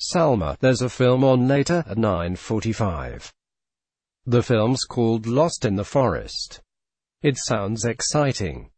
Salma, there's a film on later at 9.45. The film's called Lost in the Forest. It sounds exciting.